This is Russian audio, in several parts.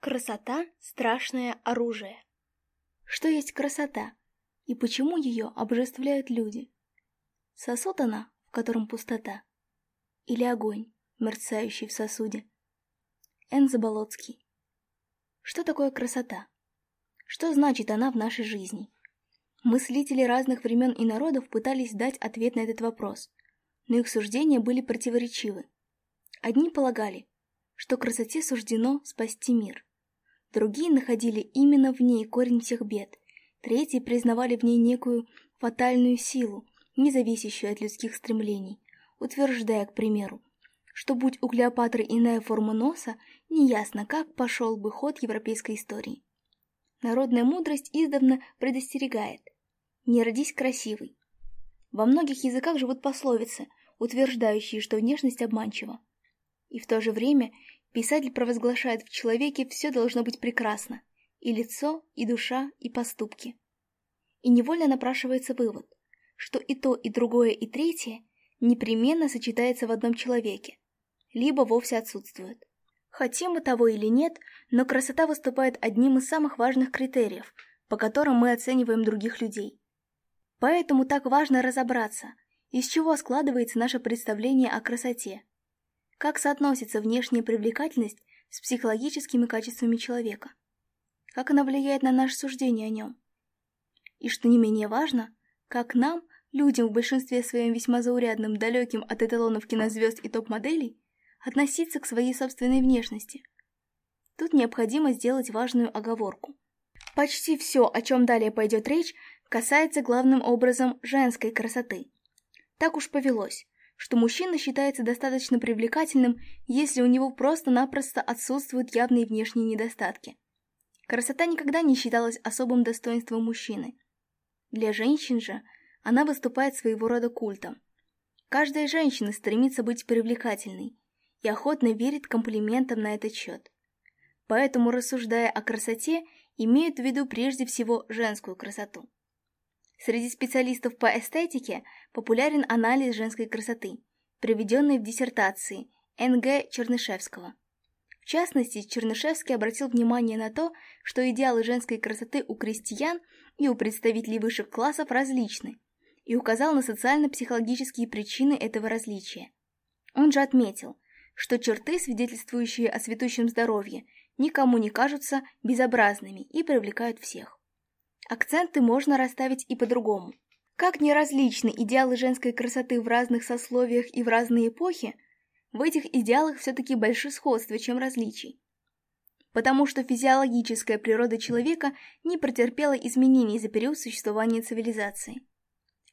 Красота – страшное оружие. Что есть красота и почему ее обжествляют люди? Сосуд она, в котором пустота, или огонь, мерцающий в сосуде? Н. Заболоцкий. Что такое красота? Что значит она в нашей жизни? Мыслители разных времен и народов пытались дать ответ на этот вопрос, но их суждения были противоречивы. Одни полагали, что красоте суждено спасти мир, другие находили именно в ней корень всех бед, третьи признавали в ней некую фатальную силу, не зависящую от людских стремлений, утверждая, к примеру, что будь у Клеопатры иная форма носа, неясно как пошел бы ход европейской истории. Народная мудрость издавна предостерегает «не родись красивой». Во многих языках живут пословицы, утверждающие, что внешность обманчива. И в то же время Писатель провозглашает в человеке все должно быть прекрасно – и лицо, и душа, и поступки. И невольно напрашивается вывод, что и то, и другое, и третье непременно сочетается в одном человеке, либо вовсе отсутствует. Хотим мы того или нет, но красота выступает одним из самых важных критериев, по которым мы оцениваем других людей. Поэтому так важно разобраться, из чего складывается наше представление о красоте – как соотносится внешняя привлекательность с психологическими качествами человека? Как она влияет на наше суждение о нем? И что не менее важно, как нам, людям в большинстве своем весьма заурядным, далеким от эталонов кинозвезд и топ-моделей, относиться к своей собственной внешности. Тут необходимо сделать важную оговорку. Почти все, о чем далее пойдет речь, касается главным образом женской красоты. Так уж повелось, что мужчина считается достаточно привлекательным, если у него просто-напросто отсутствуют явные внешние недостатки. Красота никогда не считалась особым достоинством мужчины. Для женщин же она выступает своего рода культом. Каждая женщина стремится быть привлекательной и охотно верит комплиментам на этот счет. Поэтому, рассуждая о красоте, имеют в виду прежде всего женскую красоту. Среди специалистов по эстетике популярен анализ женской красоты, приведенный в диссертации Н.Г. Чернышевского. В частности, Чернышевский обратил внимание на то, что идеалы женской красоты у крестьян и у представителей высших классов различны, и указал на социально-психологические причины этого различия. Он же отметил, что черты, свидетельствующие о цветущем здоровье, никому не кажутся безобразными и привлекают всех. Акценты можно расставить и по-другому. Как неразличны идеалы женской красоты в разных сословиях и в разные эпохи, в этих идеалах все-таки больше сходства, чем различий. Потому что физиологическая природа человека не претерпела изменений за период существования цивилизации.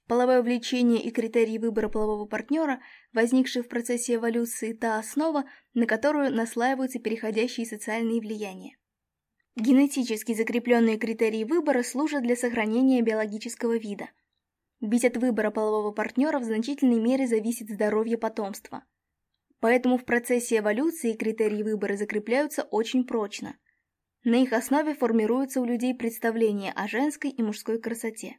Половое влечение и критерии выбора полового партнера, возникшие в процессе эволюции, та основа, на которую наслаиваются переходящие социальные влияния. Генетически закрепленные критерии выбора служат для сохранения биологического вида. Ведь от выбора полового партнера в значительной мере зависит здоровье потомства. Поэтому в процессе эволюции критерии выбора закрепляются очень прочно. На их основе формируются у людей представления о женской и мужской красоте.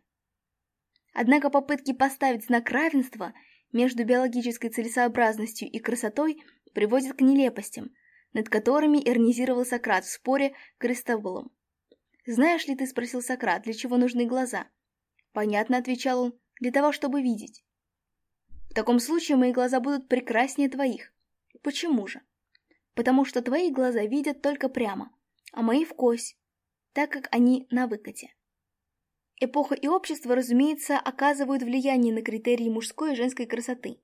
Однако попытки поставить знак равенства между биологической целесообразностью и красотой приводят к нелепостям – над которыми иронизировал Сократ в споре Кристоболом. «Знаешь ли ты, — спросил Сократ, — для чего нужны глаза?» «Понятно, — отвечал он, — для того, чтобы видеть». «В таком случае мои глаза будут прекраснее твоих». «Почему же?» «Потому что твои глаза видят только прямо, а мои в кость, так как они на выкате». Эпоха и общество, разумеется, оказывают влияние на критерии мужской и женской красоты.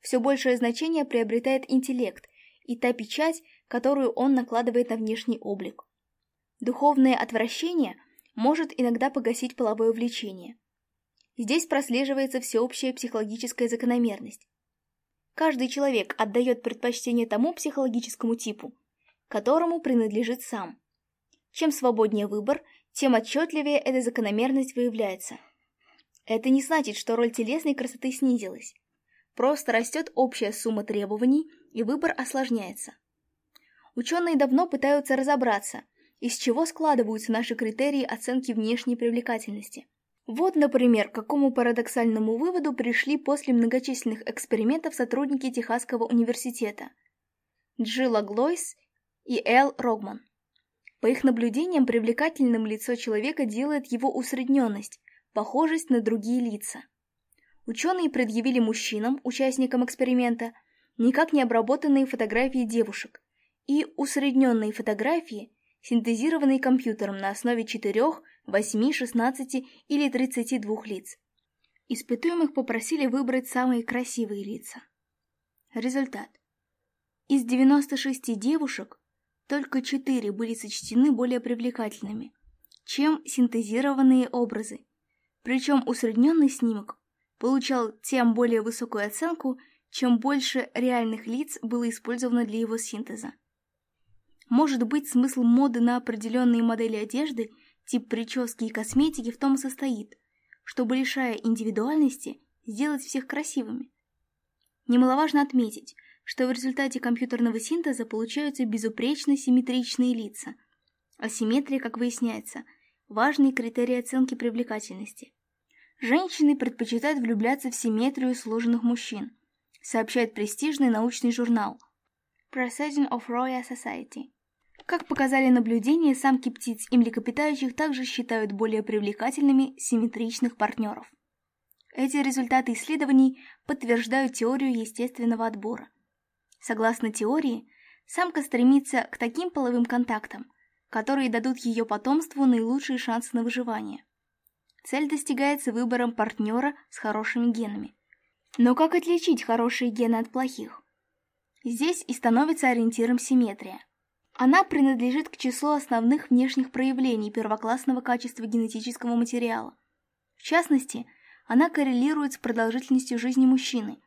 Все большее значение приобретает интеллект, и та печать, которую он накладывает на внешний облик. Духовное отвращение может иногда погасить половое влечение. Здесь прослеживается всеобщая психологическая закономерность. Каждый человек отдает предпочтение тому психологическому типу, которому принадлежит сам. Чем свободнее выбор, тем отчетливее эта закономерность выявляется. Это не значит, что роль телесной красоты снизилась. Просто растет общая сумма требований – и выбор осложняется. Ученые давно пытаются разобраться, из чего складываются наши критерии оценки внешней привлекательности. Вот, например, к какому парадоксальному выводу пришли после многочисленных экспериментов сотрудники Техасского университета Джилла Глойс и Эл Рогман. По их наблюдениям, привлекательным лицо человека делает его усредненность, похожесть на другие лица. Ученые предъявили мужчинам, участникам эксперимента – никак не обработанные фотографии девушек и усредненные фотографии, синтезированные компьютером на основе 4, 8, 16 или 32 лиц. Испытуемых попросили выбрать самые красивые лица. Результат. Из 96 девушек только 4 были сочтены более привлекательными, чем синтезированные образы. Причем усредненный снимок получал тем более высокую оценку, чем больше реальных лиц было использовано для его синтеза. Может быть, смысл моды на определенные модели одежды, тип прически и косметики в том и состоит, чтобы, лишая индивидуальности, сделать всех красивыми. Немаловажно отметить, что в результате компьютерного синтеза получаются безупречно симметричные лица, а симметрия, как выясняется, важный критерий оценки привлекательности. Женщины предпочитают влюбляться в симметрию сложенных мужчин – сообщает престижный научный журнал Proceeding of Royal Society. Как показали наблюдения, самки птиц и млекопитающих также считают более привлекательными симметричных партнеров. Эти результаты исследований подтверждают теорию естественного отбора. Согласно теории, самка стремится к таким половым контактам, которые дадут ее потомству наилучшие шансы на выживание. Цель достигается выбором партнера с хорошими генами – но как отличить хорошие гены от плохих? Здесь и становится ориентиром симметрия. Она принадлежит к числу основных внешних проявлений первоклассного качества генетического материала. В частности, она коррелирует с продолжительностью жизни мужчины,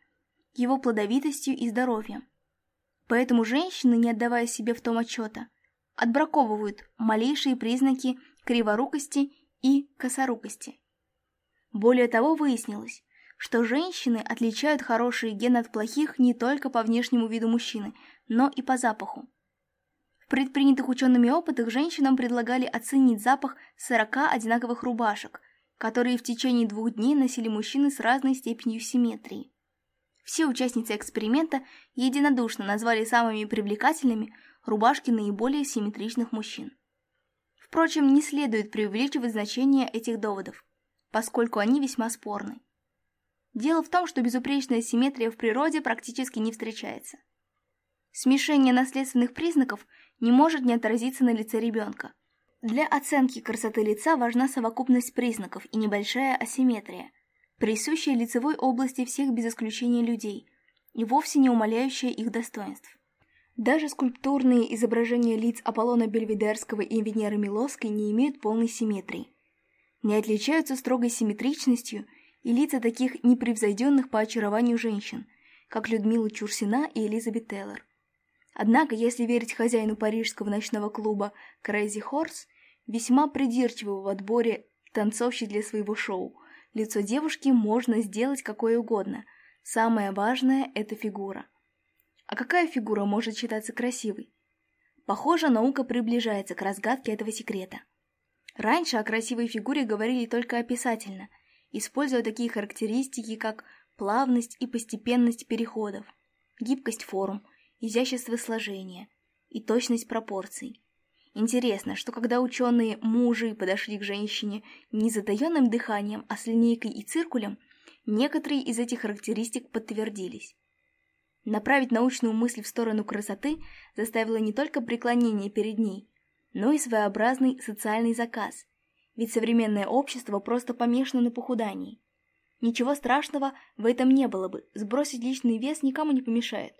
его плодовитостью и здоровьем. Поэтому женщины, не отдавая себе в том отчета, отбраковывают малейшие признаки криворукости и косорукости. Более того, выяснилось, что женщины отличают хорошие гены от плохих не только по внешнему виду мужчины, но и по запаху. В предпринятых учеными опытах женщинам предлагали оценить запах 40 одинаковых рубашек, которые в течение двух дней носили мужчины с разной степенью симметрии. Все участницы эксперимента единодушно назвали самыми привлекательными рубашки наиболее симметричных мужчин. Впрочем, не следует преувеличивать значение этих доводов, поскольку они весьма спорны. Дело в том, что безупречная симметрия в природе практически не встречается. Смешение наследственных признаков не может не отразиться на лице ребенка. Для оценки красоты лица важна совокупность признаков и небольшая асимметрия, присущая лицевой области всех без исключения людей и вовсе не умаляющая их достоинств. Даже скульптурные изображения лиц Аполлона Бельведерского и Венеры Милоской не имеют полной симметрии. Не отличаются строгой симметричностью – и лица таких непревзойденных по очарованию женщин, как Людмила Чурсина и Элизабет Тейлор. Однако, если верить хозяину парижского ночного клуба Crazy Horse, весьма придирчивого в отборе танцовщиц для своего шоу, лицо девушки можно сделать какое угодно. Самое важное – это фигура. А какая фигура может считаться красивой? Похоже, наука приближается к разгадке этого секрета. Раньше о красивой фигуре говорили только описательно – используя такие характеристики, как плавность и постепенность переходов, гибкость форм, изящество сложения и точность пропорций. Интересно, что когда ученые-мужи подошли к женщине не затаенным дыханием, а с линейкой и циркулем, некоторые из этих характеристик подтвердились. Направить научную мысль в сторону красоты заставило не только преклонение перед ней, но и своеобразный социальный заказ – ведь современное общество просто помешано на похудании. Ничего страшного в этом не было бы, сбросить личный вес никому не помешает.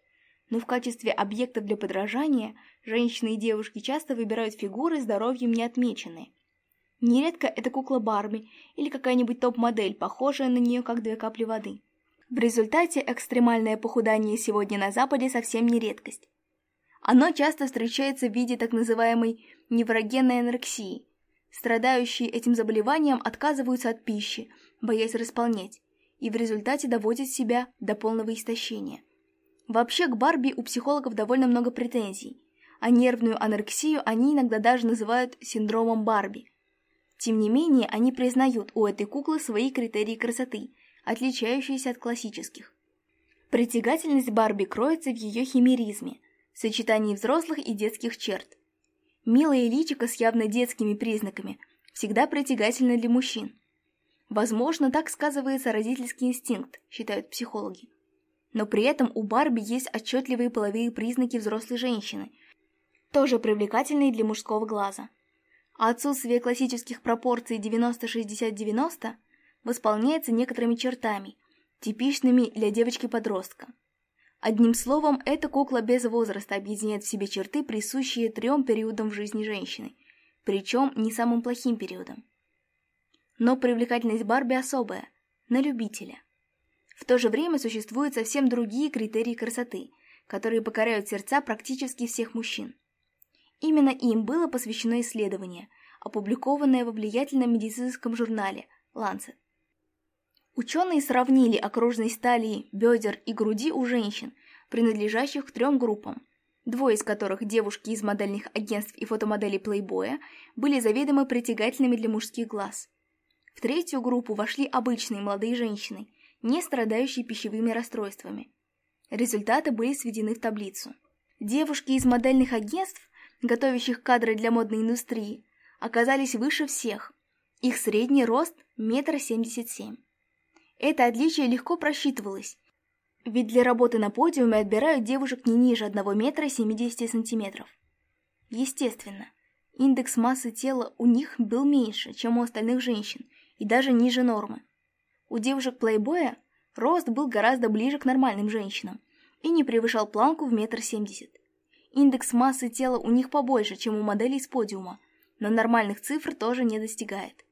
Но в качестве объекта для подражания женщины и девушки часто выбирают фигуры здоровьем не отмеченные. Нередко это кукла Барби или какая-нибудь топ-модель, похожая на нее как две капли воды. В результате экстремальное похудание сегодня на Западе совсем не редкость. Оно часто встречается в виде так называемой неврогенной анорексии – страдающие этим заболеванием отказываются от пищи, боясь располнеть, и в результате доводят себя до полного истощения. Вообще к Барби у психологов довольно много претензий, а нервную анорексию они иногда даже называют синдромом Барби. Тем не менее, они признают у этой куклы свои критерии красоты, отличающиеся от классических. Притягательность Барби кроется в ее химеризме, сочетании взрослых и детских черт – Милая личика с явно детскими признаками всегда притягательна для мужчин. Возможно, так сказывается родительский инстинкт, считают психологи. Но при этом у Барби есть отчетливые половые признаки взрослой женщины, тоже привлекательные для мужского глаза. А отсутствие классических пропорций 90-60-90 восполняется некоторыми чертами, типичными для девочки-подростка – Одним словом, эта кукла без возраста объединяет в себе черты, присущие трем периодам в жизни женщины, причем не самым плохим периодом. Но привлекательность Барби особая, на любителя. В то же время существуют совсем другие критерии красоты, которые покоряют сердца практически всех мужчин. Именно им было посвящено исследование, опубликованное во влиятельном медицинском журнале «Ланцет». Ученые сравнили окружность талии, бедер и груди у женщин, принадлежащих к трем группам, двое из которых, девушки из модельных агентств и фотомоделей плейбоя были заведомо притягательными для мужских глаз. В третью группу вошли обычные молодые женщины, не страдающие пищевыми расстройствами. Результаты были сведены в таблицу. Девушки из модельных агентств, готовящих кадры для модной индустрии, оказались выше всех. Их средний рост – метр семьдесят семь. Это отличие легко просчитывалось. Ведь для работы на подиуме отбирают девушек не ниже 1 метра 70 сантиметров. Естественно, индекс массы тела у них был меньше, чем у остальных женщин, и даже ниже нормы. У девушек-плейбоя рост был гораздо ближе к нормальным женщинам и не превышал планку в метр семьдесят. Индекс массы тела у них побольше, чем у моделей с подиума, но нормальных цифр тоже не достигает.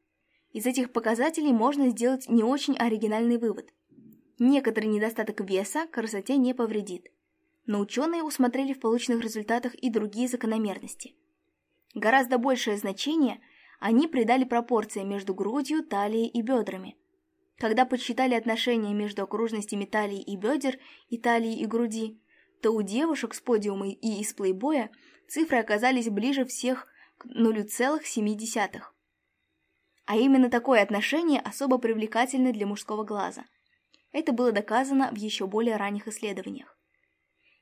Из этих показателей можно сделать не очень оригинальный вывод. Некоторый недостаток веса красоте не повредит. Но ученые усмотрели в полученных результатах и другие закономерности. Гораздо большее значение они придали пропорции между грудью, талией и бедрами. Когда подсчитали отношения между окружностями талии и бедер и талии и груди, то у девушек с подиума и из плейбоя цифры оказались ближе всех к 0,7. А именно такое отношение особо привлекательно для мужского глаза. Это было доказано в еще более ранних исследованиях.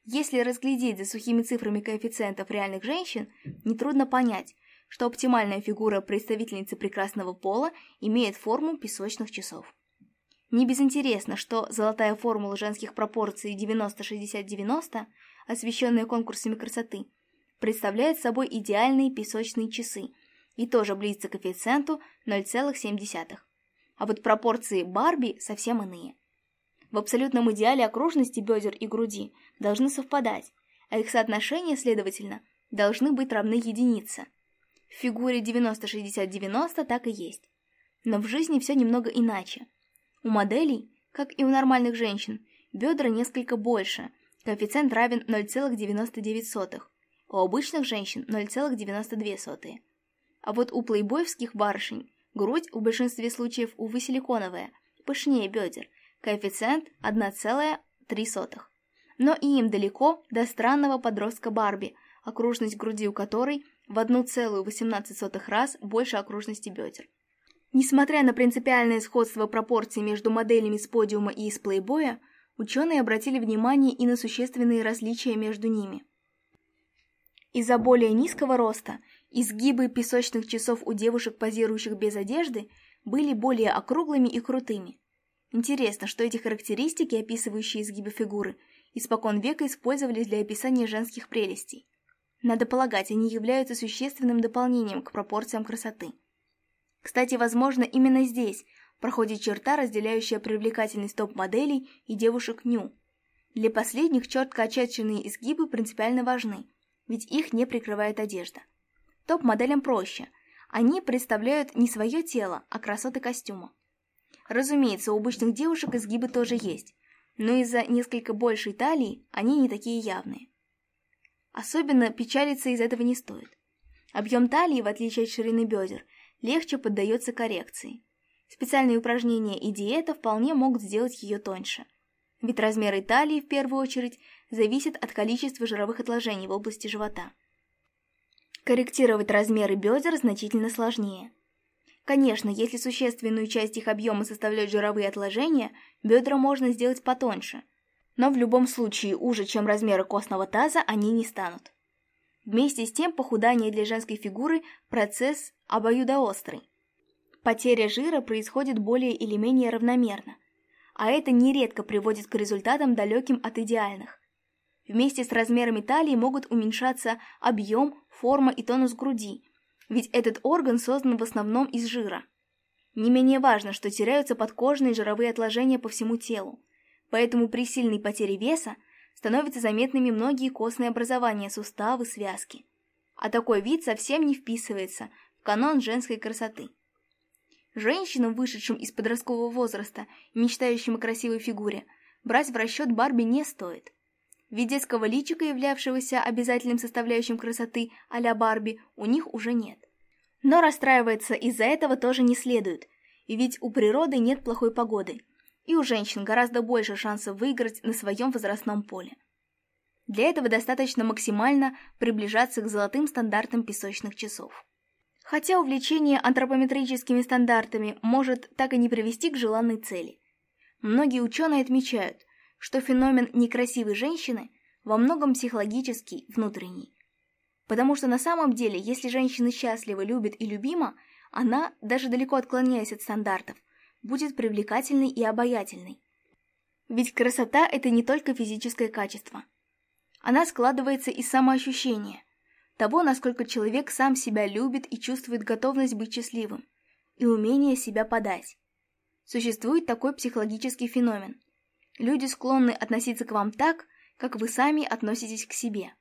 Если разглядеть за сухими цифрами коэффициентов реальных женщин, нетрудно понять, что оптимальная фигура представительницы прекрасного пола имеет форму песочных часов. Не безинтересно, что золотая формула женских пропорций 90-60-90, освещенная конкурсами красоты, представляет собой идеальные песочные часы, и тоже близится к коэффициенту 0,7. А вот пропорции Барби совсем иные. В абсолютном идеале окружности бедер и груди должны совпадать, а их соотношения, следовательно, должны быть равны единице. В фигуре 90-60-90 так и есть. Но в жизни все немного иначе. У моделей, как и у нормальных женщин, бедра несколько больше, коэффициент равен 0,99, у обычных женщин 0,92. А вот у плейбоевских барышень грудь в большинстве случаев, увы, силиконовая, пышнее бедер, коэффициент 1,3. Но и им далеко до странного подростка Барби, окружность груди у которой в 1,18 раз больше окружности бедер. Несмотря на принципиальное сходство пропорций между моделями с подиума и из плейбоя, ученые обратили внимание и на существенные различия между ними. Из-за более низкого роста Изгибы песочных часов у девушек, позирующих без одежды, были более округлыми и крутыми. Интересно, что эти характеристики, описывающие изгибы фигуры, испокон века использовались для описания женских прелестей. Надо полагать, они являются существенным дополнением к пропорциям красоты. Кстати, возможно, именно здесь проходит черта, разделяющая привлекательность топ-моделей и девушек ню. Для последних четко очерченные изгибы принципиально важны, ведь их не прикрывает одежда. Топ-моделям проще. Они представляют не свое тело, а красоты костюма. Разумеется, у обычных девушек изгибы тоже есть, но из-за несколько большей талии они не такие явные. Особенно печалиться из этого не стоит. Объем талии, в отличие от ширины бедер, легче поддается коррекции. Специальные упражнения и диета вполне могут сделать ее тоньше. Ведь размеры талии, в первую очередь, зависят от количества жировых отложений в области живота. Корректировать размеры бедер значительно сложнее. Конечно, если существенную часть их объема составляют жировые отложения, бедра можно сделать потоньше. Но в любом случае уже, чем размеры костного таза, они не станут. Вместе с тем похудание для женской фигуры – процесс обоюдоострый. Потеря жира происходит более или менее равномерно, а это нередко приводит к результатам далеким от идеальных. Вместе с размерами талии могут уменьшаться объем, форма и тонус груди, ведь этот орган создан в основном из жира. Не менее важно, что теряются подкожные жировые отложения по всему телу, поэтому при сильной потере веса становятся заметными многие костные образования, суставы, связки. А такой вид совсем не вписывается в канон женской красоты. Женщинам, вышедшим из подросткового возраста и мечтающим о красивой фигуре, брать в расчет Барби не стоит – ведь детского личика, являвшегося обязательным составляющим красоты а Барби, у них уже нет. Но расстраиваться из-за этого тоже не следует, И ведь у природы нет плохой погоды, и у женщин гораздо больше шансов выиграть на своем возрастном поле. Для этого достаточно максимально приближаться к золотым стандартам песочных часов. Хотя увлечение антропометрическими стандартами может так и не привести к желанной цели. Многие ученые отмечают, что феномен некрасивой женщины во многом психологический, внутренний. Потому что на самом деле, если женщина счастлива, любит и любима, она, даже далеко отклоняясь от стандартов, будет привлекательной и обаятельной. Ведь красота – это не только физическое качество. Она складывается из самоощущения, того, насколько человек сам себя любит и чувствует готовность быть счастливым, и умение себя подать. Существует такой психологический феномен люди склонны относиться к вам так, как вы сами относитесь к себе.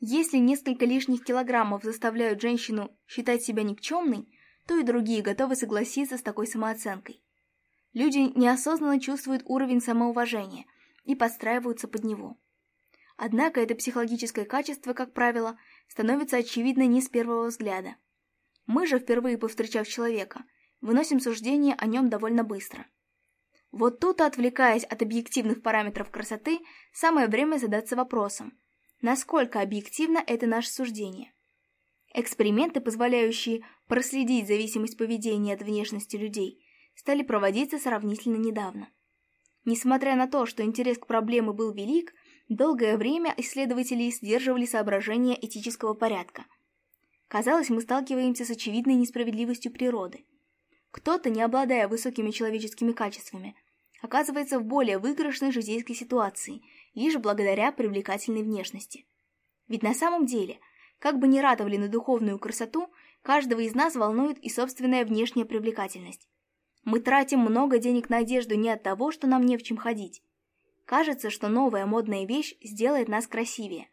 Если несколько лишних килограммов заставляют женщину считать себя никчемной, то и другие готовы согласиться с такой самооценкой. Люди неосознанно чувствуют уровень самоуважения и подстраиваются под него. Однако это психологическое качество, как правило, становится очевидно не с первого взгляда. Мы же, впервые повстречав человека, выносим суждение о нем довольно быстро – вот тут, отвлекаясь от объективных параметров красоты, самое время задаться вопросом, насколько объективно это наше суждение. Эксперименты, позволяющие проследить зависимость поведения от внешности людей, стали проводиться сравнительно недавно. Несмотря на то, что интерес к проблеме был велик, долгое время исследователи сдерживали соображения этического порядка. Казалось, мы сталкиваемся с очевидной несправедливостью природы. Кто-то, не обладая высокими человеческими качествами, оказывается в более выигрышной житейской ситуации, лишь благодаря привлекательной внешности. Ведь на самом деле, как бы ни радовали на духовную красоту, каждого из нас волнует и собственная внешняя привлекательность. Мы тратим много денег на одежду не от того, что нам не в чем ходить. Кажется, что новая модная вещь сделает нас красивее.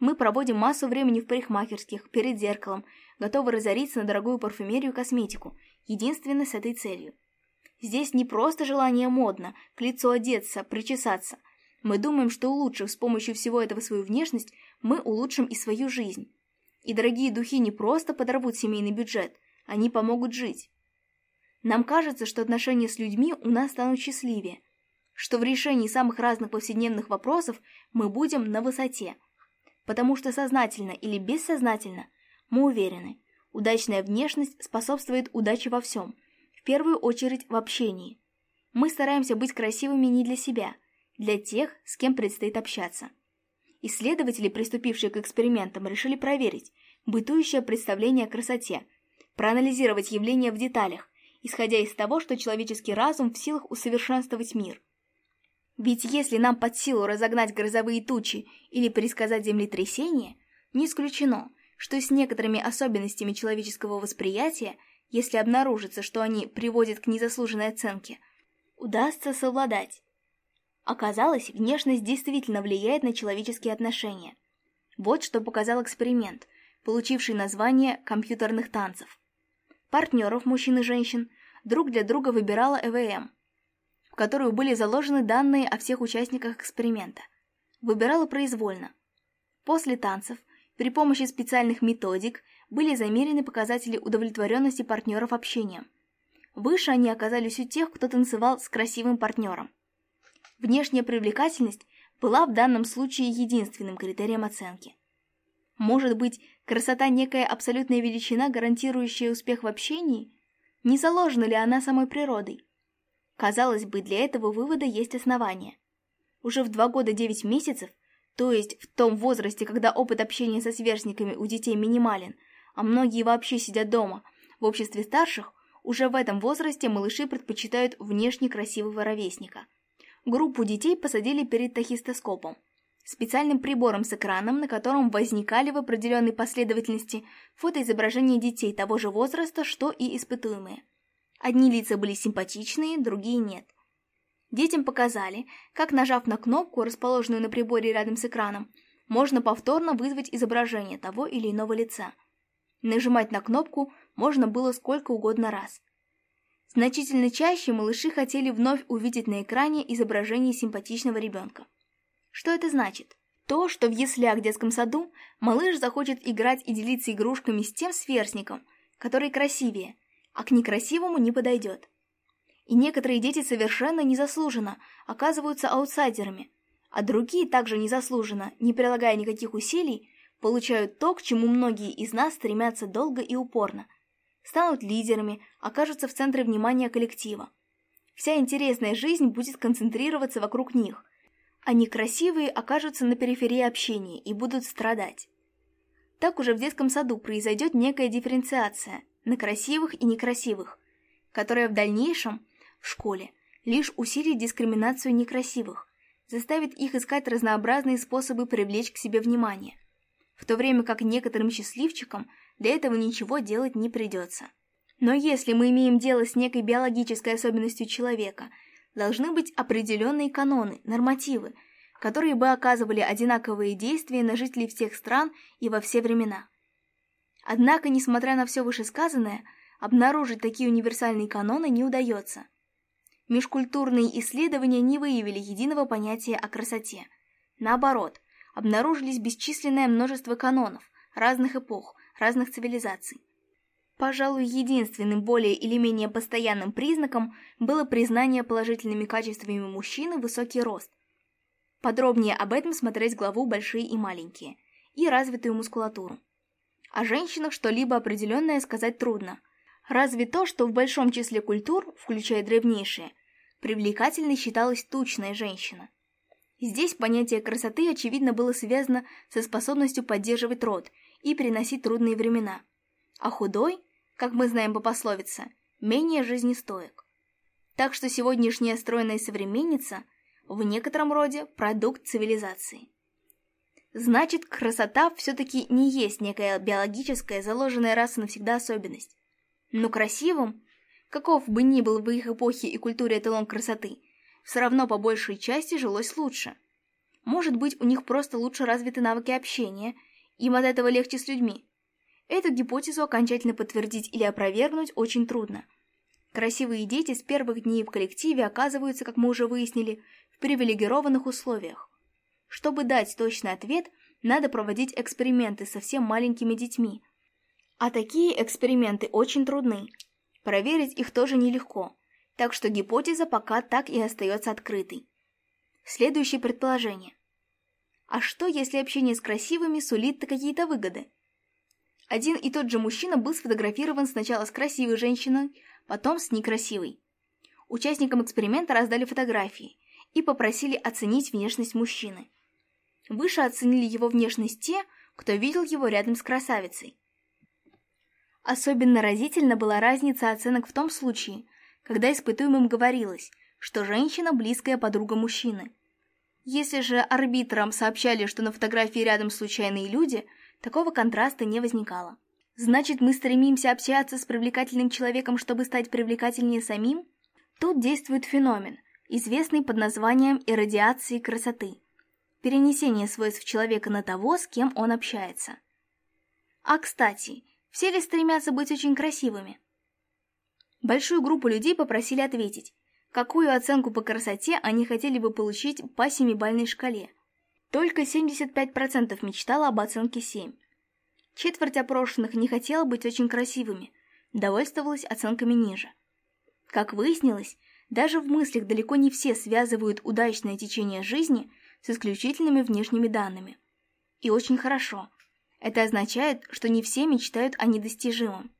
Мы проводим массу времени в парикмахерских, перед зеркалом, готовы разориться на дорогую парфюмерию и косметику, единственно с этой целью – Здесь не просто желание модно, к лицу одеться, причесаться. Мы думаем, что улучшив с помощью всего этого свою внешность, мы улучшим и свою жизнь. И дорогие духи не просто подорвут семейный бюджет, они помогут жить. Нам кажется, что отношения с людьми у нас станут счастливее, что в решении самых разных повседневных вопросов мы будем на высоте. Потому что сознательно или бессознательно мы уверены, удачная внешность способствует удаче во всем – в первую очередь в общении. Мы стараемся быть красивыми не для себя, для тех, с кем предстоит общаться. Исследователи, приступившие к экспериментам, решили проверить бытующее представление о красоте, проанализировать явление в деталях, исходя из того, что человеческий разум в силах усовершенствовать мир. Ведь если нам под силу разогнать грозовые тучи или предсказать землетрясение, не исключено, что с некоторыми особенностями человеческого восприятия – если обнаружится, что они приводят к незаслуженной оценке, удастся совладать. Оказалось, внешность действительно влияет на человеческие отношения. Вот что показал эксперимент, получивший название компьютерных танцев. Партнеров мужчин и женщин друг для друга выбирала ЭВМ, в которую были заложены данные о всех участниках эксперимента. Выбирала произвольно. После танцев, при помощи специальных методик, были замерены показатели удовлетворенности партнеров общения. Выше они оказались у тех, кто танцевал с красивым партнером. Внешняя привлекательность была в данном случае единственным критерием оценки. Может быть, красота – некая абсолютная величина, гарантирующая успех в общении? Не заложена ли она самой природой? Казалось бы, для этого вывода есть основания. Уже в 2 года 9 месяцев, то есть в том возрасте, когда опыт общения со сверстниками у детей минимален – а многие вообще сидят дома. В обществе старших уже в этом возрасте малыши предпочитают внешне красивого ровесника. Группу детей посадили перед тахистоскопом, специальным прибором с экраном, на котором возникали в определенной последовательности фотоизображения детей того же возраста, что и испытуемые. Одни лица были симпатичные, другие нет. Детям показали, как, нажав на кнопку, расположенную на приборе рядом с экраном, можно повторно вызвать изображение того или иного лица – Нажимать на кнопку можно было сколько угодно раз. Значительно чаще малыши хотели вновь увидеть на экране изображение симпатичного ребенка. Что это значит? То, что в яслях в детском саду малыш захочет играть и делиться игрушками с тем сверстником, который красивее, а к некрасивому не подойдет. И некоторые дети совершенно незаслуженно оказываются аутсайдерами, а другие также незаслуженно, не прилагая никаких усилий, получают то, к чему многие из нас стремятся долго и упорно. Станут лидерами, окажутся в центре внимания коллектива. Вся интересная жизнь будет концентрироваться вокруг них. Они красивые окажутся на периферии общения и будут страдать. Так уже в детском саду произойдет некая дифференциация на красивых и некрасивых, которая в дальнейшем, в школе, лишь усилит дискриминацию некрасивых, заставит их искать разнообразные способы привлечь к себе внимание – в то время как некоторым счастливчикам для этого ничего делать не придется. Но если мы имеем дело с некой биологической особенностью человека, должны быть определенные каноны, нормативы, которые бы оказывали одинаковые действия на жителей всех стран и во все времена. Однако, несмотря на все вышесказанное, обнаружить такие универсальные каноны не удается. Межкультурные исследования не выявили единого понятия о красоте. Наоборот – обнаружились бесчисленное множество канонов разных эпох, разных цивилизаций. Пожалуй, единственным более или менее постоянным признаком было признание положительными качествами мужчины высокий рост. Подробнее об этом смотреть главу «Большие и маленькие» и развитую мускулатуру. О женщинах что-либо определенное сказать трудно. Разве то, что в большом числе культур, включая древнейшие, привлекательной считалась тучная женщина – Здесь понятие красоты, очевидно, было связано со способностью поддерживать род и переносить трудные времена. А худой, как мы знаем по пословице, менее жизнестоек. Так что сегодняшняя стройная современница в некотором роде продукт цивилизации. Значит, красота все-таки не есть некая биологическая, заложенная раз и навсегда особенность. Но красивым, каков бы ни был в их эпохе и культуре эталон красоты – все равно по большей части жилось лучше. Может быть, у них просто лучше развиты навыки общения, им от этого легче с людьми. Эту гипотезу окончательно подтвердить или опровергнуть очень трудно. Красивые дети с первых дней в коллективе оказываются, как мы уже выяснили, в привилегированных условиях. Чтобы дать точный ответ, надо проводить эксперименты со совсем маленькими детьми. А такие эксперименты очень трудны. Проверить их тоже нелегко так что гипотеза пока так и остается открытой. Следующее предположение. А что, если общение с красивыми сулит какие-то выгоды? Один и тот же мужчина был сфотографирован сначала с красивой женщиной, потом с некрасивой. Участникам эксперимента раздали фотографии и попросили оценить внешность мужчины. Выше оценили его внешность те, кто видел его рядом с красавицей. Особенно разительна была разница оценок в том случае, когда испытуемым говорилось, что женщина – близкая подруга мужчины. Если же арбитрам сообщали, что на фотографии рядом случайные люди, такого контраста не возникало. Значит, мы стремимся общаться с привлекательным человеком, чтобы стать привлекательнее самим? Тут действует феномен, известный под названием иррадиации красоты. Перенесение свойств человека на того, с кем он общается. А кстати, все ли стремятся быть очень красивыми? Большую группу людей попросили ответить, какую оценку по красоте они хотели бы получить по семибальной шкале. Только 75% мечтало об оценке 7. Четверть опрошенных не хотела быть очень красивыми, довольствовалась оценками ниже. Как выяснилось, даже в мыслях далеко не все связывают удачное течение жизни с исключительными внешними данными. И очень хорошо. Это означает, что не все мечтают о недостижимом.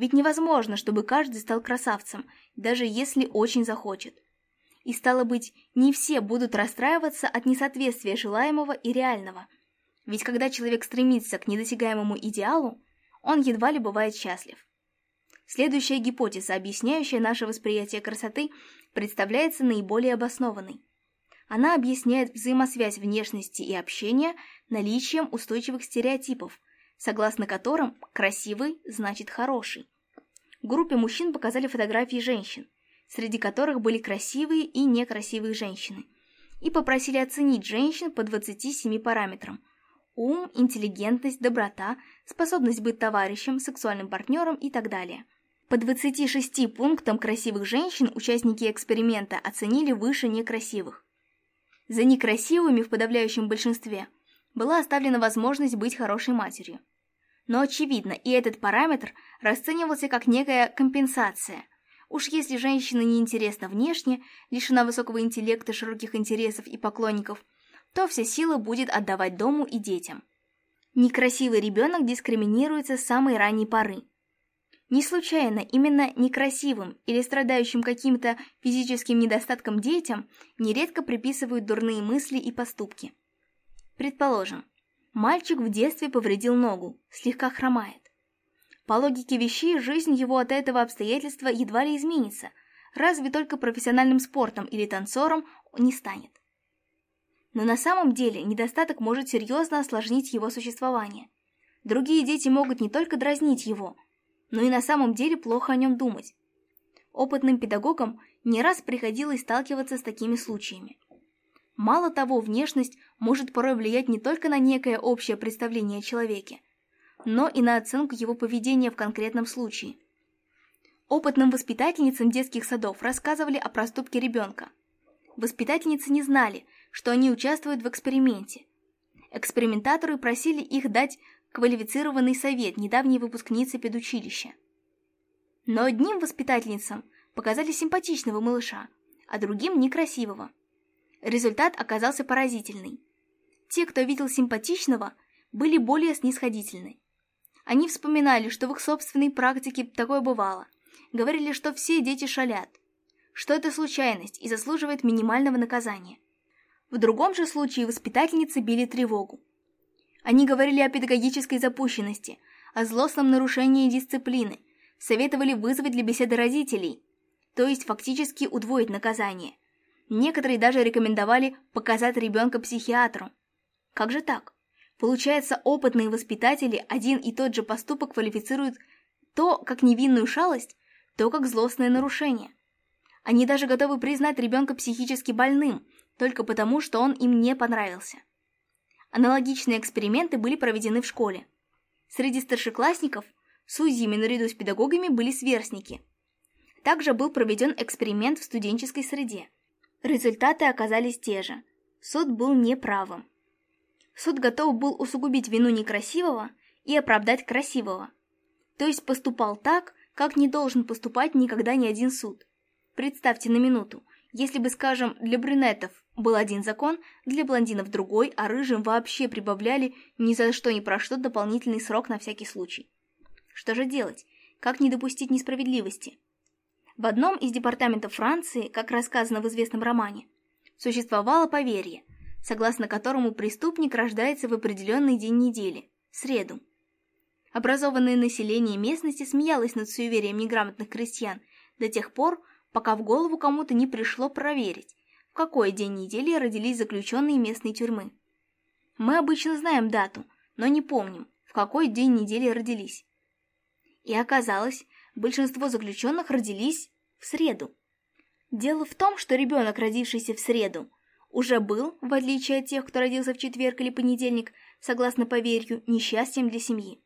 Ведь невозможно, чтобы каждый стал красавцем, даже если очень захочет. И стало быть, не все будут расстраиваться от несоответствия желаемого и реального. Ведь когда человек стремится к недосягаемому идеалу, он едва ли бывает счастлив. Следующая гипотеза, объясняющая наше восприятие красоты, представляется наиболее обоснованной. Она объясняет взаимосвязь внешности и общения наличием устойчивых стереотипов – согласно которым «красивый» значит «хороший». В группе мужчин показали фотографии женщин, среди которых были красивые и некрасивые женщины, и попросили оценить женщин по 27 параметрам – ум, интеллигентность, доброта, способность быть товарищем, сексуальным партнером и так далее. По 26 пунктам красивых женщин участники эксперимента оценили выше некрасивых. За некрасивыми в подавляющем большинстве была оставлена возможность быть хорошей матерью. Но очевидно, и этот параметр расценивался как некая компенсация. Уж если женщина неинтересна внешне, лишена высокого интеллекта, широких интересов и поклонников, то вся сила будет отдавать дому и детям. Некрасивый ребенок дискриминируется с самой ранней поры. Не случайно именно некрасивым или страдающим каким-то физическим недостатком детям нередко приписывают дурные мысли и поступки. Предположим, Мальчик в детстве повредил ногу, слегка хромает. По логике вещей, жизнь его от этого обстоятельства едва ли изменится, разве только профессиональным спортом или танцором не станет. Но на самом деле недостаток может серьезно осложнить его существование. Другие дети могут не только дразнить его, но и на самом деле плохо о нем думать. Опытным педагогам не раз приходилось сталкиваться с такими случаями. Мало того, внешность может порой влиять не только на некое общее представление о человеке, но и на оценку его поведения в конкретном случае. Опытным воспитательницам детских садов рассказывали о проступке ребенка. Воспитательницы не знали, что они участвуют в эксперименте. Экспериментаторы просили их дать квалифицированный совет недавней выпускницы педучилища. Но одним воспитательницам показали симпатичного малыша, а другим – некрасивого – Результат оказался поразительный. Те, кто видел симпатичного, были более снисходительны. Они вспоминали, что в их собственной практике такое бывало. Говорили, что все дети шалят, что это случайность и заслуживает минимального наказания. В другом же случае воспитательницы били тревогу. Они говорили о педагогической запущенности, о злостном нарушении дисциплины, советовали вызвать для беседы родителей, то есть фактически удвоить наказание. Некоторые даже рекомендовали показать ребенка психиатру. Как же так? Получается, опытные воспитатели один и тот же поступок квалифицируют то как невинную шалость, то как злостное нарушение. Они даже готовы признать ребенка психически больным, только потому, что он им не понравился. Аналогичные эксперименты были проведены в школе. Среди старшеклассников судьями наряду с педагогами были сверстники. Также был проведен эксперимент в студенческой среде – Результаты оказались те же. Суд был неправым. Суд готов был усугубить вину некрасивого и оправдать красивого. То есть поступал так, как не должен поступать никогда ни один суд. Представьте на минуту, если бы, скажем, для брюнетов был один закон, для блондинов другой, а рыжим вообще прибавляли ни за что ни про что дополнительный срок на всякий случай. Что же делать? Как не допустить несправедливости? В одном из департаментов Франции, как рассказано в известном романе, существовало поверье, согласно которому преступник рождается в определенный день недели – среду. Образованное население местности смеялось над суеверием неграмотных крестьян до тех пор, пока в голову кому-то не пришло проверить, в какой день недели родились заключенные местной тюрьмы. Мы обычно знаем дату, но не помним, в какой день недели родились. И оказалось, большинство заключенных родились в среду. Дело в том, что ребенок, родившийся в среду, уже был, в отличие от тех, кто родился в четверг или понедельник, согласно поверью, несчастьем для семьи.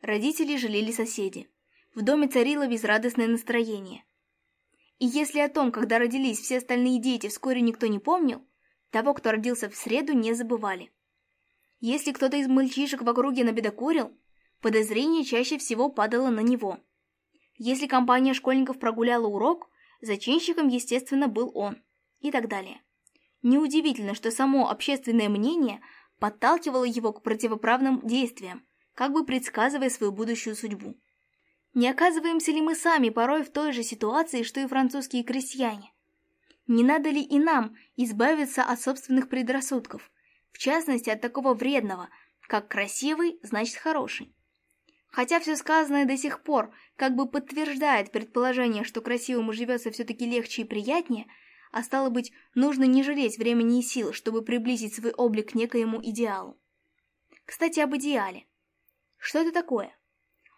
Родители жалели соседи. В доме царило безрадостное настроение. И если о том, когда родились все остальные дети, вскоре никто не помнил, того, кто родился в среду, не забывали. Если кто-то из мальчишек в округе набедокурил, подозрение чаще всего падало на него – если компания школьников прогуляла урок, зачинщиком, естественно, был он. И так далее. Неудивительно, что само общественное мнение подталкивало его к противоправным действиям, как бы предсказывая свою будущую судьбу. Не оказываемся ли мы сами порой в той же ситуации, что и французские крестьяне? Не надо ли и нам избавиться от собственных предрассудков, в частности от такого вредного, как красивый значит хороший? Хотя все сказанное до сих пор как бы подтверждает предположение, что красивому живется все-таки легче и приятнее, а стало быть, нужно не жалеть времени и сил, чтобы приблизить свой облик к некоему идеалу. Кстати, об идеале. Что это такое?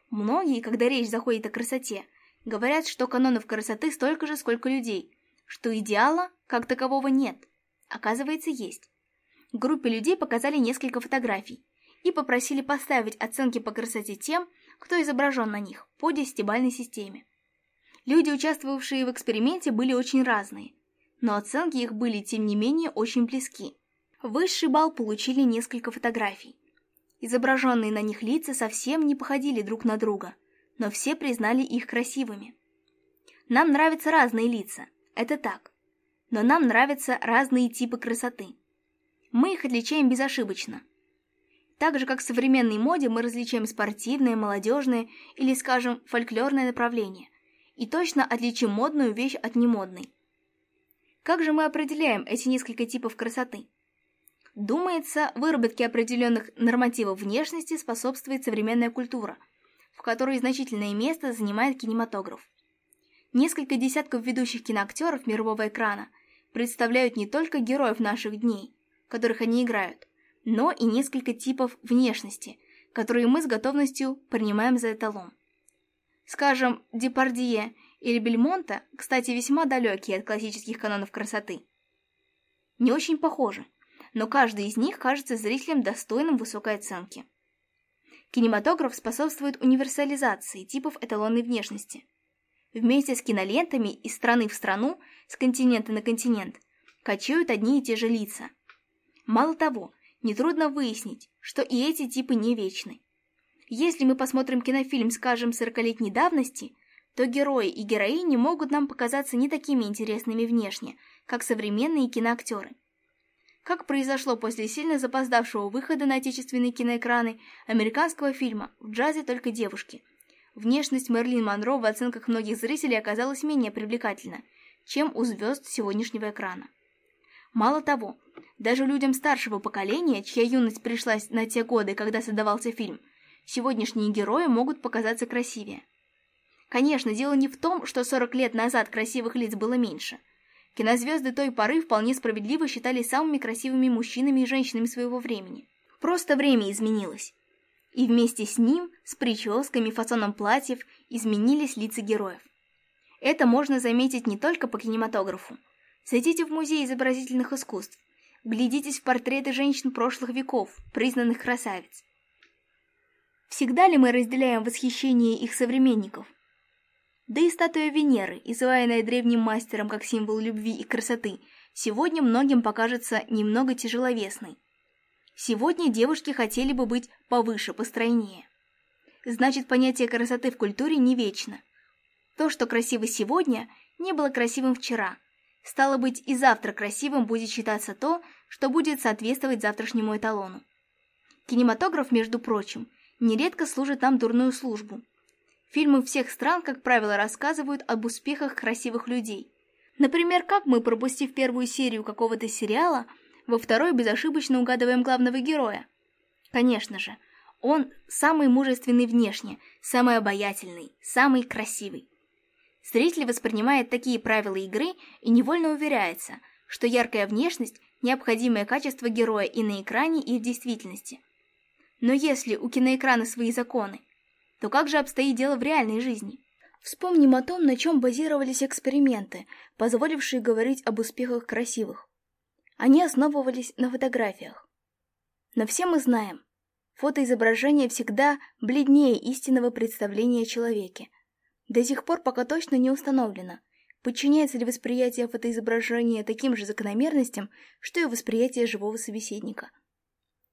Многие, когда речь заходит о красоте, говорят, что канонов красоты столько же, сколько людей, что идеала как такового нет. Оказывается, есть. В группе людей показали несколько фотографий, и попросили поставить оценки по красоте тем, кто изображен на них, по десятибальной системе. Люди, участвовавшие в эксперименте, были очень разные, но оценки их были, тем не менее, очень близки. Высший балл получили несколько фотографий. Изображенные на них лица совсем не походили друг на друга, но все признали их красивыми. Нам нравятся разные лица, это так. Но нам нравятся разные типы красоты. Мы их отличаем безошибочно – так же, как в современной моде мы различаем спортивное, молодежное или, скажем, фольклорное направление, и точно отличим модную вещь от немодной. Как же мы определяем эти несколько типов красоты? Думается, выработке определенных нормативов внешности способствует современная культура, в которой значительное место занимает кинематограф. Несколько десятков ведущих киноактеров мирового экрана представляют не только героев наших дней, которых они играют, но и несколько типов внешности, которые мы с готовностью принимаем за эталон. Скажем, Депардье или Бельмонта, кстати, весьма далекие от классических канонов красоты. Не очень похожи, но каждый из них кажется зрителям достойным высокой оценки. Кинематограф способствует универсализации типов эталонной внешности. Вместе с кинолентами из страны в страну, с континента на континент, качают одни и те же лица. Мало того, нетрудно выяснить, что и эти типы не вечны. Если мы посмотрим кинофильм, скажем, 40-летней давности, то герои и героини могут нам показаться не такими интересными внешне, как современные киноактеры. Как произошло после сильно запоздавшего выхода на отечественные киноэкраны американского фильма «В джазе только девушки», внешность Мерлин Монро в оценках многих зрителей оказалась менее привлекательна, чем у звезд сегодняшнего экрана. Мало того, даже людям старшего поколения, чья юность пришлась на те годы, когда создавался фильм, сегодняшние герои могут показаться красивее. Конечно, дело не в том, что 40 лет назад красивых лиц было меньше. Кинозвезды той поры вполне справедливо считались самыми красивыми мужчинами и женщинами своего времени. Просто время изменилось. И вместе с ним, с прическами, фасоном платьев, изменились лица героев. Это можно заметить не только по кинематографу. Зайдите в музей изобразительных искусств. Глядитесь в портреты женщин прошлых веков, признанных красавиц. Всегда ли мы разделяем восхищение их современников? Да и статуя Венеры, изваянная древним мастером как символ любви и красоты, сегодня многим покажется немного тяжеловесной. Сегодня девушки хотели бы быть повыше, постройнее. Значит, понятие красоты в культуре не вечно. То, что красиво сегодня, не было красивым вчера – Стало быть, и завтра красивым будет считаться то, что будет соответствовать завтрашнему эталону. Кинематограф, между прочим, нередко служит нам дурную службу. Фильмы всех стран, как правило, рассказывают об успехах красивых людей. Например, как мы, пропустив первую серию какого-то сериала, во второй безошибочно угадываем главного героя. Конечно же, он самый мужественный внешне, самый обаятельный, самый красивый. Зритель воспринимает такие правила игры и невольно уверяется, что яркая внешность – необходимое качество героя и на экране, и в действительности. Но если у киноэкрана свои законы, то как же обстоит дело в реальной жизни? Вспомним о том, на чем базировались эксперименты, позволившие говорить об успехах красивых. Они основывались на фотографиях. Но все мы знаем, фотоизображение всегда бледнее истинного представления о человеке, до сих пор пока точно не установлено, подчиняется ли восприятие фотоизображения таким же закономерностям, что и восприятие живого собеседника.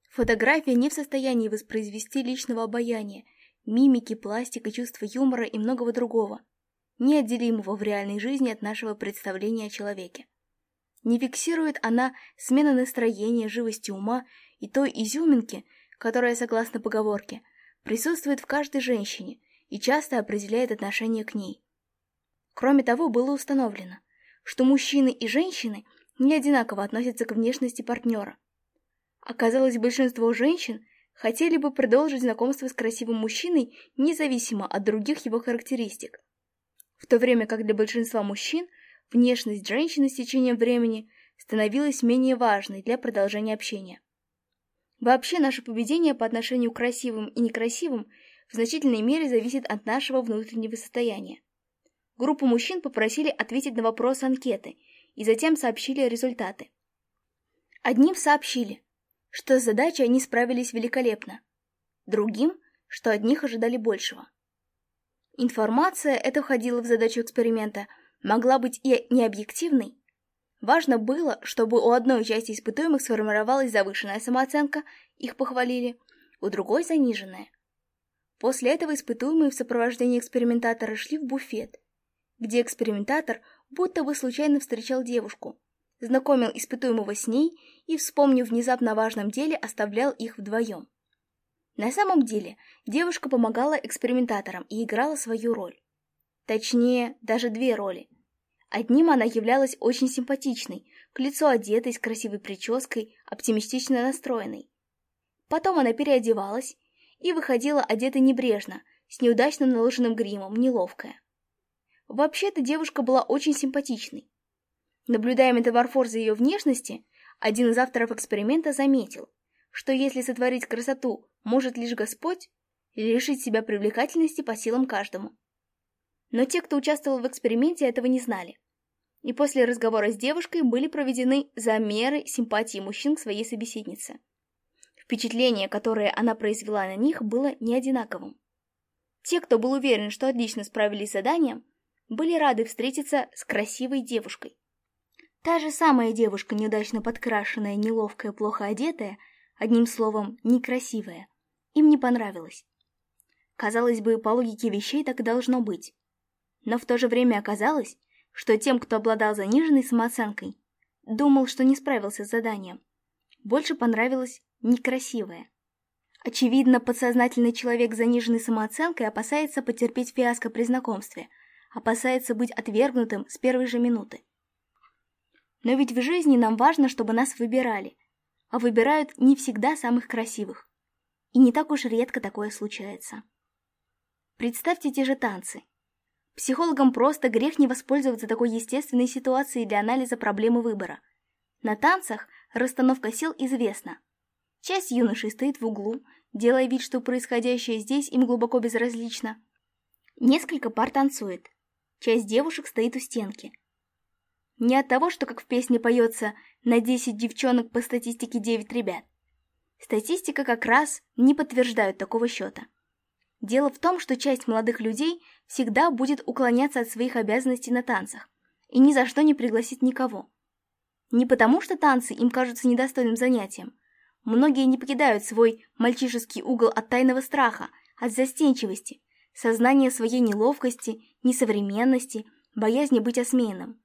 Фотография не в состоянии воспроизвести личного обаяния, мимики, пластика, чувства юмора и многого другого, неотделимого в реальной жизни от нашего представления о человеке. Не фиксирует она смена настроения, живости ума и той изюминки, которая, согласно поговорке, присутствует в каждой женщине – и часто определяет отношение к ней. Кроме того, было установлено, что мужчины и женщины не одинаково относятся к внешности партнера. Оказалось, большинство женщин хотели бы продолжить знакомство с красивым мужчиной независимо от других его характеристик. В то время как для большинства мужчин внешность женщины с течением времени становилась менее важной для продолжения общения. Вообще наше поведение по отношению к красивым и некрасивым в значительной мере зависит от нашего внутреннего состояния. Группу мужчин попросили ответить на вопрос анкеты и затем сообщили результаты. Одним сообщили, что с задачей они справились великолепно, другим, что от них ожидали большего. Информация, это входила в задачу эксперимента, могла быть и необъективной. Важно было, чтобы у одной части испытуемых сформировалась завышенная самооценка, их похвалили, у другой – заниженная. После этого испытуемые в сопровождении экспериментатора шли в буфет, где экспериментатор будто бы случайно встречал девушку, знакомил испытуемого с ней и, вспомнив внезапно о важном деле, оставлял их вдвоем. На самом деле, девушка помогала экспериментаторам и играла свою роль. Точнее, даже две роли. Одним она являлась очень симпатичной, к лицу одетой, с красивой прической, оптимистично настроенной. Потом она переодевалась и выходила одета небрежно, с неудачно наложенным гримом, неловкая. Вообще-то девушка была очень симпатичной. Наблюдая метаморфоз за ее внешности, один из авторов эксперимента заметил, что если сотворить красоту может лишь Господь, лишить себя привлекательности по силам каждому. Но те, кто участвовал в эксперименте, этого не знали. И после разговора с девушкой были проведены замеры симпатии мужчин к своей собеседнице. Впечатление, которое она произвела на них, было не одинаковым. Те, кто был уверен, что отлично справились с заданием, были рады встретиться с красивой девушкой. Та же самая девушка, неудачно подкрашенная, неловкая, плохо одетая, одним словом, некрасивая, им не понравилась. Казалось бы, по логике вещей так и должно быть. Но в то же время оказалось, что тем, кто обладал заниженной самооценкой, думал, что не справился с заданием, больше понравилось некрасивое. Очевидно, подсознательный человек с заниженной самооценкой опасается потерпеть фиаско при знакомстве, опасается быть отвергнутым с первой же минуты. Но ведь в жизни нам важно, чтобы нас выбирали, а выбирают не всегда самых красивых. И не так уж редко такое случается. Представьте те же танцы. Психологам просто грех не воспользоваться такой естественной ситуацией для анализа проблемы выбора. На танцах расстановка сил известна, Часть юношей стоит в углу, делая вид, что происходящее здесь им глубоко безразлично. Несколько пар танцует. Часть девушек стоит у стенки. Не от того, что, как в песне поется, на 10 девчонок по статистике 9 ребят. Статистика как раз не подтверждает такого счета. Дело в том, что часть молодых людей всегда будет уклоняться от своих обязанностей на танцах и ни за что не пригласит никого. Не потому, что танцы им кажутся недостойным занятием, Многие не покидают свой мальчишеский угол от тайного страха, от застенчивости, сознания своей неловкости, несовременности, боязни быть осмеянным.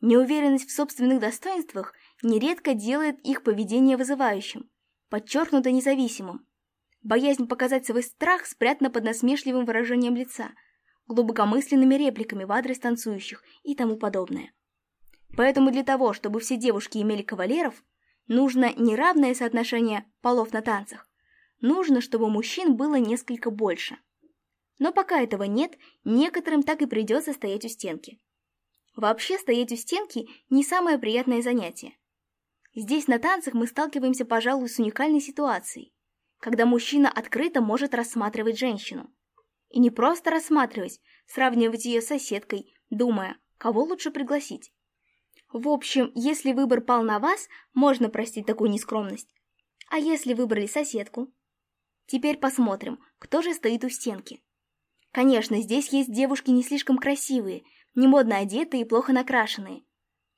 Неуверенность в собственных достоинствах нередко делает их поведение вызывающим, подчеркнуто независимым. Боязнь показать свой страх спрятана под насмешливым выражением лица, глубокомысленными репликами в адрес танцующих и тому подобное. Поэтому для того, чтобы все девушки имели кавалеров, нужно неравное соотношение полов на танцах. Нужно, чтобы мужчин было несколько больше. Но пока этого нет, некоторым так и придется стоять у стенки. Вообще стоять у стенки не самое приятное занятие. Здесь на танцах мы сталкиваемся, пожалуй, с уникальной ситуацией, когда мужчина открыто может рассматривать женщину. И не просто рассматривать, сравнивать ее с соседкой, думая, кого лучше пригласить. В общем, если выбор пал на вас, можно простить такую нескромность. А если выбрали соседку? Теперь посмотрим, кто же стоит у стенки. Конечно, здесь есть девушки не слишком красивые, не модно одетые и плохо накрашенные.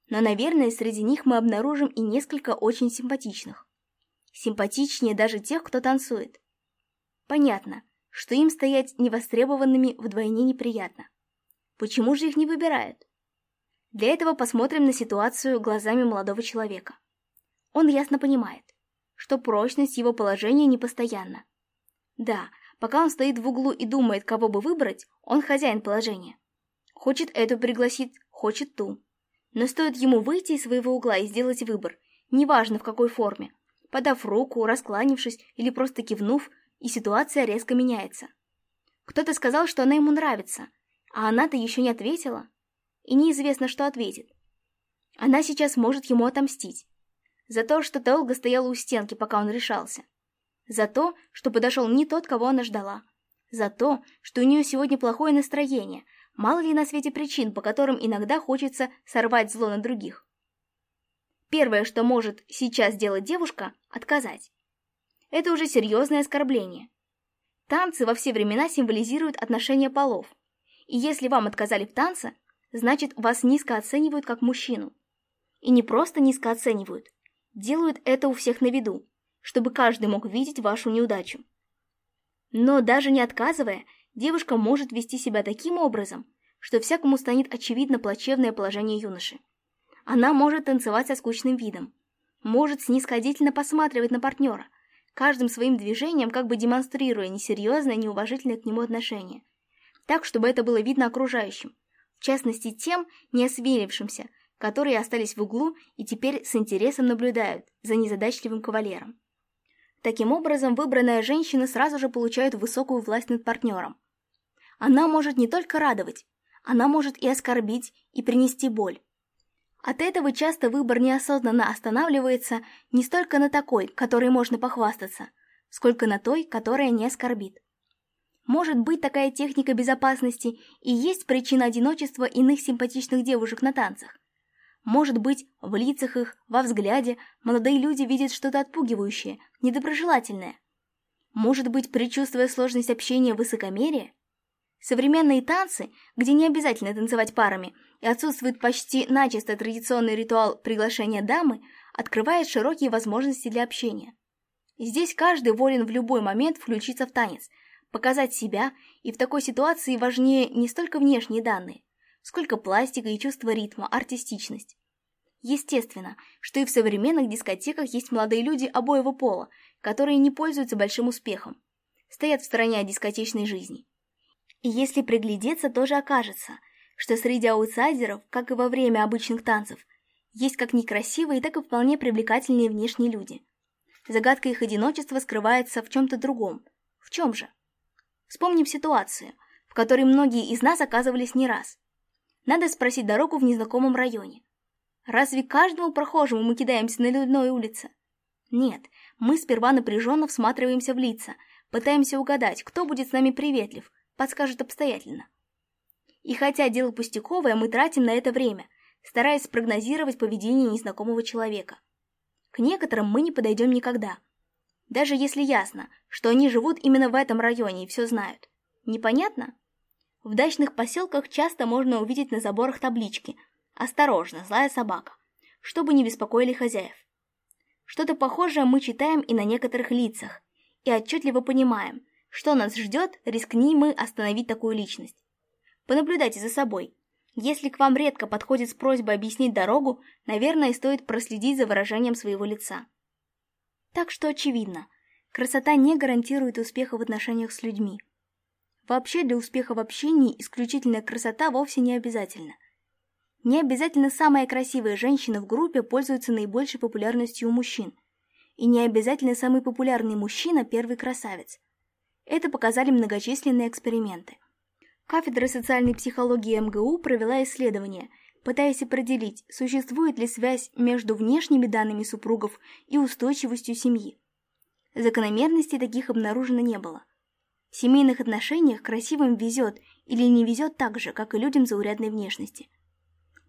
Но, наверное, среди них мы обнаружим и несколько очень симпатичных. Симпатичнее даже тех, кто танцует. Понятно, что им стоять невостребованными вдвойне неприятно. Почему же их не выбирают? Для этого посмотрим на ситуацию глазами молодого человека. Он ясно понимает, что прочность его положения непостоянна. Да, пока он стоит в углу и думает, кого бы выбрать, он хозяин положения. Хочет эту пригласить, хочет ту. Но стоит ему выйти из своего угла и сделать выбор, неважно в какой форме, подав руку, раскланившись или просто кивнув, и ситуация резко меняется. Кто-то сказал, что она ему нравится, а она-то еще не ответила и неизвестно, что ответит. Она сейчас может ему отомстить. За то, что долго стояла у стенки, пока он решался. За то, что подошел не тот, кого она ждала. За то, что у нее сегодня плохое настроение. Мало ли на свете причин, по которым иногда хочется сорвать зло на других. Первое, что может сейчас делать девушка – отказать. Это уже серьезное оскорбление. Танцы во все времена символизируют отношения полов. И если вам отказали в танце, значит, вас низко оценивают как мужчину. И не просто низко оценивают, делают это у всех на виду, чтобы каждый мог видеть вашу неудачу. Но даже не отказывая, девушка может вести себя таким образом, что всякому станет очевидно плачевное положение юноши. Она может танцевать со скучным видом, может снисходительно посматривать на партнера, каждым своим движением как бы демонстрируя несерьезное, неуважительное к нему отношение, так, чтобы это было видно окружающим, в частности тем не неосверившимся, которые остались в углу и теперь с интересом наблюдают за незадачливым кавалером. Таким образом, выбранная женщина сразу же получает высокую власть над партнером. Она может не только радовать, она может и оскорбить, и принести боль. От этого часто выбор неосознанно останавливается не столько на такой, которой можно похвастаться, сколько на той, которая не оскорбит. Может быть такая техника безопасности и есть причина одиночества иных симпатичных девушек на танцах. Может быть, в лицах их, во взгляде, молодые люди видят что-то отпугивающее, недоброжелательное. Может быть, предчувствуя сложность общения высокомерие? Современные танцы, где не обязательно танцевать парами, и отсутствует почти начисто традиционный ритуал приглашения дамы, открывает широкие возможности для общения. Здесь каждый волен в любой момент включиться в танец – Показать себя, и в такой ситуации важнее не столько внешние данные, сколько пластика и чувство ритма, артистичность. Естественно, что и в современных дискотеках есть молодые люди обоего пола, которые не пользуются большим успехом, стоят в стороне от дискотечной жизни. И если приглядеться, тоже окажется, что среди аутсайдеров, как и во время обычных танцев, есть как некрасивые, так и вполне привлекательные внешние люди. Загадка их одиночества скрывается в чем-то другом. В чем же? Вспомним ситуацию, в которой многие из нас оказывались не раз. Надо спросить дорогу в незнакомом районе. Разве каждому прохожему мы кидаемся на людной улице? Нет, мы сперва напряженно всматриваемся в лица, пытаемся угадать, кто будет с нами приветлив, подскажет обстоятельно. И хотя дело пустяковое, мы тратим на это время, стараясь спрогнозировать поведение незнакомого человека. К некоторым мы не подойдем никогда – даже если ясно, что они живут именно в этом районе и все знают. Непонятно? В дачных поселках часто можно увидеть на заборах таблички «Осторожно, злая собака», чтобы не беспокоили хозяев. Что-то похожее мы читаем и на некоторых лицах, и отчетливо понимаем, что нас ждет, рискни мы остановить такую личность. Понаблюдайте за собой. Если к вам редко подходит с просьбой объяснить дорогу, наверное, стоит проследить за выражением своего лица. Так что очевидно, красота не гарантирует успеха в отношениях с людьми. Вообще для успеха в общении исключительная красота вовсе не обязательна. Не обязательно самая красивая женщина в группе пользуется наибольшей популярностью у мужчин. И не обязательно самый популярный мужчина – первый красавец. Это показали многочисленные эксперименты. Кафедра социальной психологии МГУ провела исследование – пытаясь определить, существует ли связь между внешними данными супругов и устойчивостью семьи. Закономерностей таких обнаружено не было. В семейных отношениях красивым везет или не везет так же, как и людям заурядной внешности.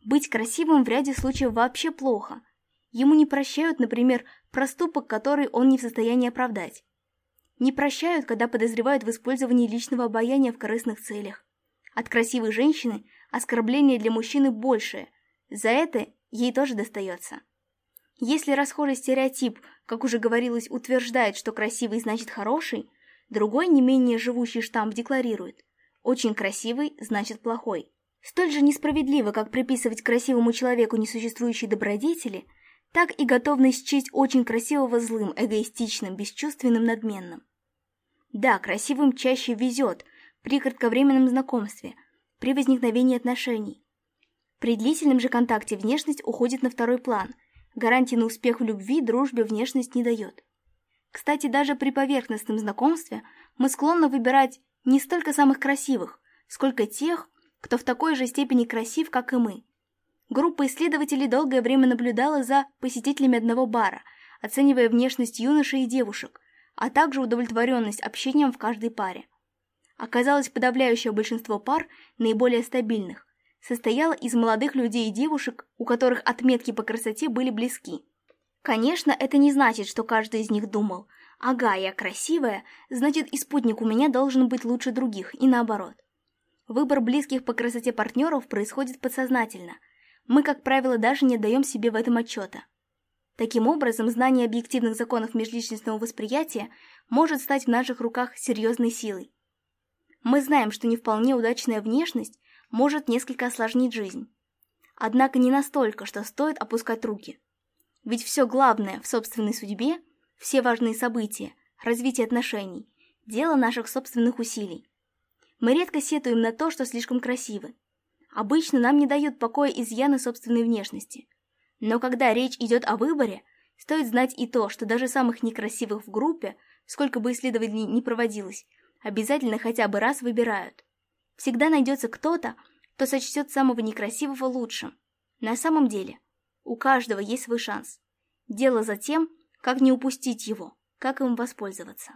Быть красивым в ряде случаев вообще плохо. Ему не прощают, например, проступок, который он не в состоянии оправдать. Не прощают, когда подозревают в использовании личного обаяния в корыстных целях. От красивой женщины оскорбление для мужчины большее, за это ей тоже достается. Если расхожий стереотип, как уже говорилось, утверждает, что красивый значит хороший, другой, не менее живущий штамп декларирует «очень красивый значит плохой». Столь же несправедливо, как приписывать красивому человеку несуществующие добродетели, так и готовность честь очень красивого злым, эгоистичным, бесчувственным, надменным. Да, красивым чаще везет при кратковременном знакомстве, при возникновении отношений. При длительном же контакте внешность уходит на второй план. Гарантии на успех в любви, дружбе внешность не дает. Кстати, даже при поверхностном знакомстве мы склонны выбирать не столько самых красивых, сколько тех, кто в такой же степени красив, как и мы. Группа исследователей долгое время наблюдала за посетителями одного бара, оценивая внешность юношей и девушек, а также удовлетворенность общением в каждой паре. Оказалось, подавляющее большинство пар, наиболее стабильных, состояло из молодых людей и девушек, у которых отметки по красоте были близки. Конечно, это не значит, что каждый из них думал, ага, я красивая, значит и спутник у меня должен быть лучше других, и наоборот. Выбор близких по красоте партнеров происходит подсознательно. Мы, как правило, даже не даем себе в этом отчета. Таким образом, знание объективных законов межличностного восприятия может стать в наших руках серьезной силой. Мы знаем, что не вполне удачная внешность может несколько осложнить жизнь. Однако не настолько, что стоит опускать руки. Ведь все главное в собственной судьбе, все важные события, развитие отношений – дело наших собственных усилий. Мы редко сетуем на то, что слишком красивы. Обычно нам не дают покоя изъяны собственной внешности. Но когда речь идет о выборе, стоит знать и то, что даже самых некрасивых в группе, сколько бы исследований ни проводилось, обязательно хотя бы раз выбирают. Всегда найдется кто-то, кто сочтет самого некрасивого лучшим. На самом деле, у каждого есть свой шанс. Дело за тем, как не упустить его, как им воспользоваться.